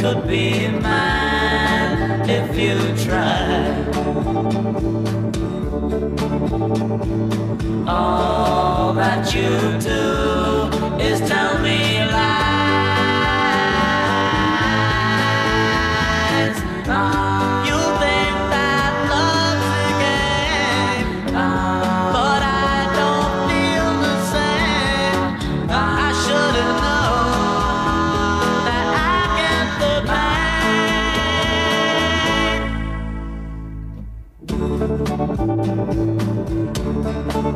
could be mine if you tried. All that you do.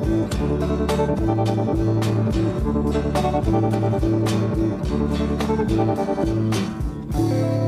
Thank you.